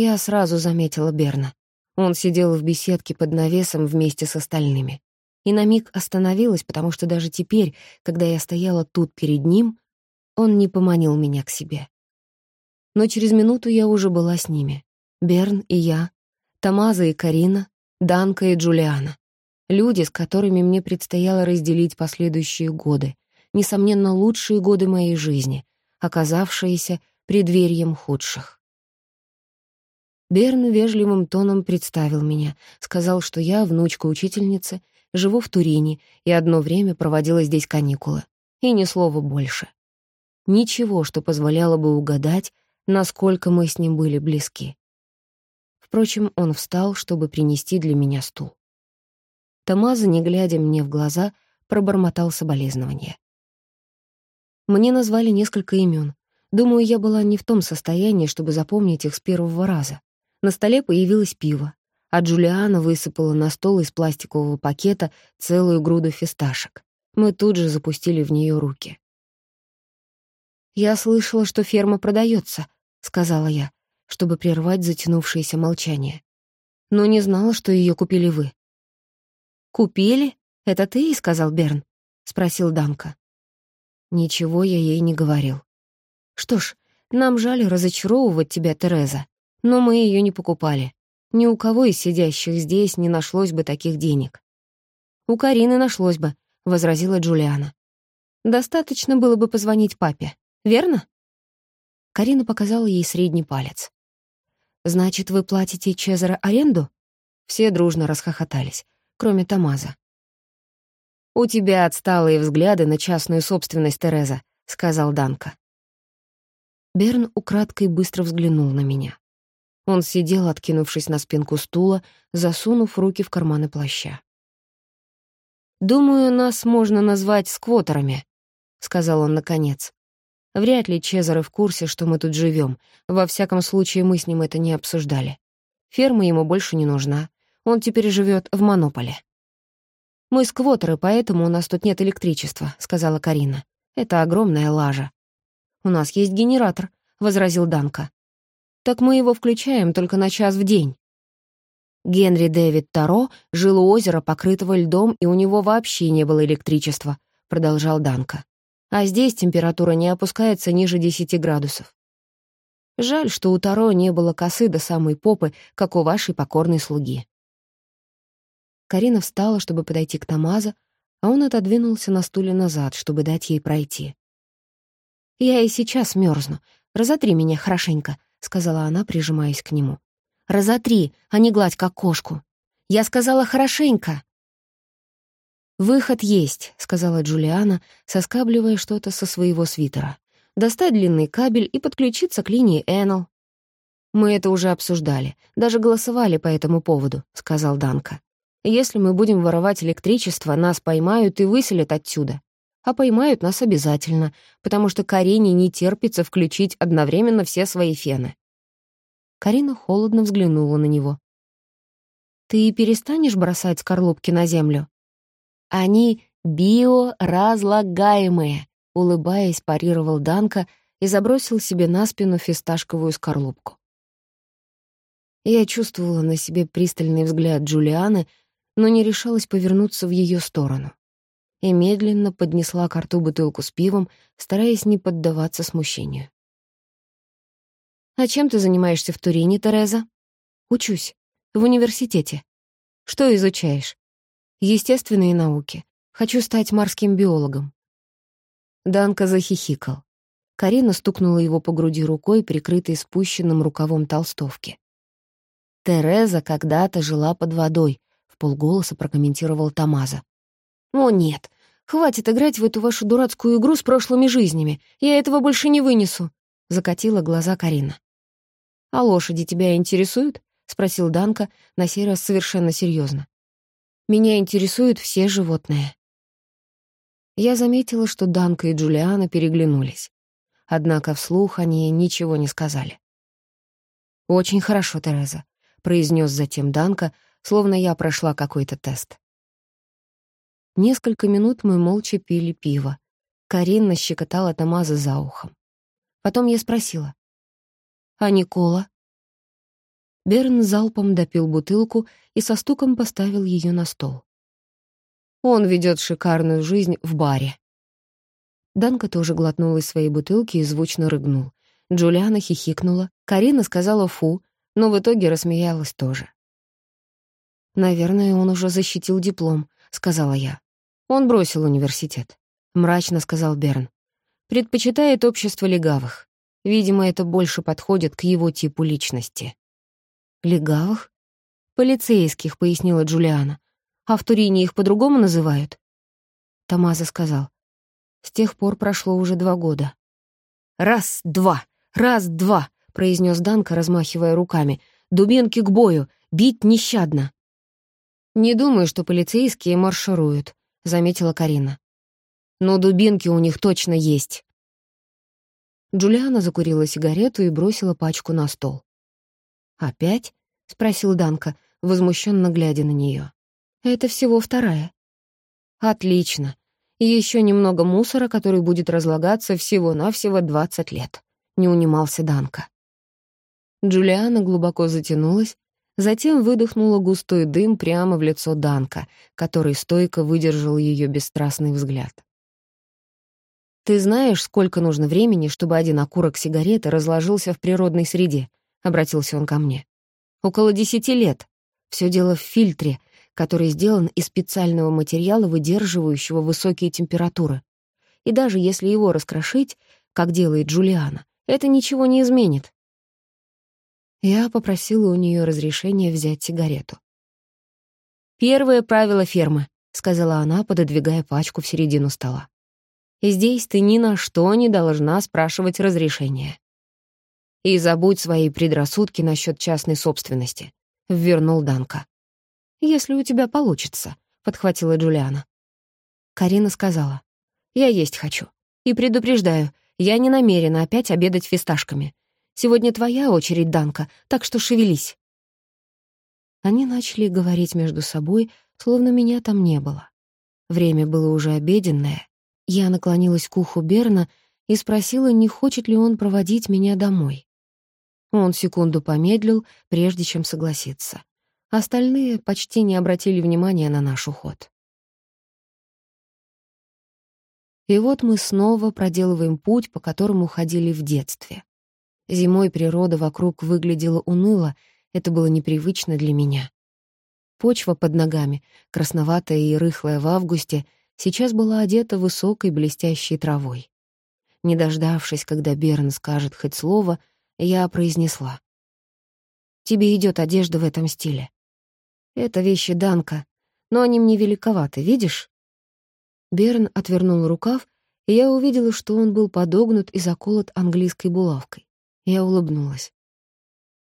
Я сразу заметила Берна. Он сидел в беседке под навесом вместе с остальными. И на миг остановилась, потому что даже теперь, когда я стояла тут перед ним, он не поманил меня к себе. Но через минуту я уже была с ними. Берн и я, Тамаза и Карина, Данка и Джулиана. Люди, с которыми мне предстояло разделить последующие годы, несомненно, лучшие годы моей жизни, оказавшиеся преддверием худших. Берн вежливым тоном представил меня, сказал, что я внучка учительницы, живу в Турине и одно время проводила здесь каникулы. И ни слова больше. Ничего, что позволяло бы угадать, насколько мы с ним были близки. Впрочем, он встал, чтобы принести для меня стул. Тамаза, не глядя мне в глаза, пробормотал соболезнования. Мне назвали несколько имен. Думаю, я была не в том состоянии, чтобы запомнить их с первого раза. На столе появилось пиво, а Джулиана высыпала на стол из пластикового пакета целую груду фисташек. Мы тут же запустили в нее руки. «Я слышала, что ферма продается, сказала я, чтобы прервать затянувшееся молчание. «Но не знала, что ее купили вы». «Купили? Это ты и сказал Берн?» — спросил Данка. Ничего я ей не говорил. «Что ж, нам жаль разочаровывать тебя, Тереза, но мы ее не покупали. Ни у кого из сидящих здесь не нашлось бы таких денег. «У Карины нашлось бы», — возразила Джулиана. «Достаточно было бы позвонить папе, верно?» Карина показала ей средний палец. «Значит, вы платите Чезаро аренду?» Все дружно расхохотались, кроме Тамаза. «У тебя отсталые взгляды на частную собственность, Тереза», — сказал Данка. Берн украдкой быстро взглянул на меня. Он сидел, откинувшись на спинку стула, засунув руки в карманы плаща. «Думаю, нас можно назвать сквотерами», — сказал он наконец. «Вряд ли Чезаре в курсе, что мы тут живем. Во всяком случае, мы с ним это не обсуждали. Ферма ему больше не нужна. Он теперь живет в Монополе». «Мы сквотеры, поэтому у нас тут нет электричества», — сказала Карина. «Это огромная лажа». «У нас есть генератор», — возразил Данка так мы его включаем только на час в день. Генри Дэвид Таро жил у озера, покрытого льдом, и у него вообще не было электричества, продолжал Данка. А здесь температура не опускается ниже 10 градусов. Жаль, что у Таро не было косы до самой попы, как у вашей покорной слуги. Карина встала, чтобы подойти к Тамаза, а он отодвинулся на стуле назад, чтобы дать ей пройти. «Я и сейчас мерзну. Разотри меня хорошенько», — сказала она, прижимаясь к нему. «Разотри, а не гладь, как кошку. Я сказала хорошенько». «Выход есть», — сказала Джулиана, соскабливая что-то со своего свитера. «Достать длинный кабель и подключиться к линии Эннел». «Мы это уже обсуждали, даже голосовали по этому поводу», — сказал Данка. «Если мы будем воровать электричество, нас поймают и выселят отсюда а поймают нас обязательно, потому что Карине не терпится включить одновременно все свои фены. Карина холодно взглянула на него. «Ты перестанешь бросать скорлупки на землю?» «Они биоразлагаемые», — улыбаясь, парировал Данка и забросил себе на спину фисташковую скорлупку. Я чувствовала на себе пристальный взгляд Джулианы, но не решалась повернуться в ее сторону и медленно поднесла к рту бутылку с пивом, стараясь не поддаваться смущению. «А чем ты занимаешься в Турине, Тереза?» «Учусь. В университете. Что изучаешь?» «Естественные науки. Хочу стать морским биологом». Данка захихикал. Карина стукнула его по груди рукой, прикрытой спущенным рукавом толстовки. «Тереза когда-то жила под водой», — в полголоса прокомментировал Тамаза. «О, нет. Хватит играть в эту вашу дурацкую игру с прошлыми жизнями. Я этого больше не вынесу», — закатила глаза Карина. «А лошади тебя интересуют?» — спросил Данка, на сей раз совершенно серьезно. «Меня интересуют все животные». Я заметила, что Данка и Джулиана переглянулись. Однако вслух они ничего не сказали. «Очень хорошо, Тереза», — произнес затем Данка, словно я прошла какой-то тест. Несколько минут мы молча пили пиво. Карина щекотала Тамаза за ухом. Потом я спросила. «А Никола?» Берн залпом допил бутылку и со стуком поставил ее на стол. Он ведет шикарную жизнь в баре. Данка тоже глотнул из своей бутылки и звучно рыгнул. Джулиана хихикнула, Карина сказала «фу», но в итоге рассмеялась тоже. «Наверное, он уже защитил диплом», — сказала я. «Он бросил университет», — мрачно сказал Берн. «Предпочитает общество легавых. Видимо, это больше подходит к его типу личности». «Легавых?» «Полицейских», — пояснила Джулиана. «А в Турине их по-другому называют?» Тамаза сказал. «С тех пор прошло уже два года». «Раз, два, раз, два», — произнес Данка, размахивая руками. «Дубинки к бою! Бить нещадно!» «Не думаю, что полицейские маршируют», — заметила Карина. «Но дубинки у них точно есть». Джулиана закурила сигарету и бросила пачку на стол. «Опять?» — спросил Данка, возмущенно глядя на нее. «Это всего вторая». «Отлично. И еще немного мусора, который будет разлагаться всего-навсего двадцать лет», — не унимался Данка. Джулиана глубоко затянулась, Затем выдохнула густой дым прямо в лицо Данка, который стойко выдержал ее бесстрастный взгляд. «Ты знаешь, сколько нужно времени, чтобы один окурок сигареты разложился в природной среде?» — обратился он ко мне. «Около десяти лет. Все дело в фильтре, который сделан из специального материала, выдерживающего высокие температуры. И даже если его раскрошить, как делает Джулиана, это ничего не изменит. Я попросила у нее разрешения взять сигарету. «Первое правило фермы», — сказала она, пододвигая пачку в середину стола. «И здесь ты ни на что не должна спрашивать разрешения. И забудь свои предрассудки насчет частной собственности», — ввернул Данка. «Если у тебя получится», — подхватила Джулиана. Карина сказала, «Я есть хочу. И предупреждаю, я не намерена опять обедать фисташками. Сегодня твоя очередь, Данка, так что шевелись». Они начали говорить между собой, словно меня там не было. Время было уже обеденное. Я наклонилась к уху Берна и спросила, не хочет ли он проводить меня домой. Он секунду помедлил, прежде чем согласиться. Остальные почти не обратили внимания на наш уход. И вот мы снова проделываем путь, по которому ходили в детстве. Зимой природа вокруг выглядела уныло, это было непривычно для меня. Почва под ногами, красноватая и рыхлая в августе, сейчас была одета высокой блестящей травой. Не дождавшись, когда Берн скажет хоть слово, я произнесла. «Тебе идет одежда в этом стиле. Это вещи Данка, но они мне великоваты, видишь?» Берн отвернул рукав, и я увидела, что он был подогнут и заколот английской булавкой. Я улыбнулась.